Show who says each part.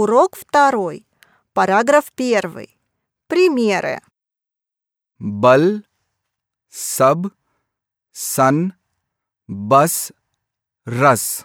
Speaker 1: Урок второй. Параграф первый. Примеры.
Speaker 2: Бал, саб, сан, бас, раз.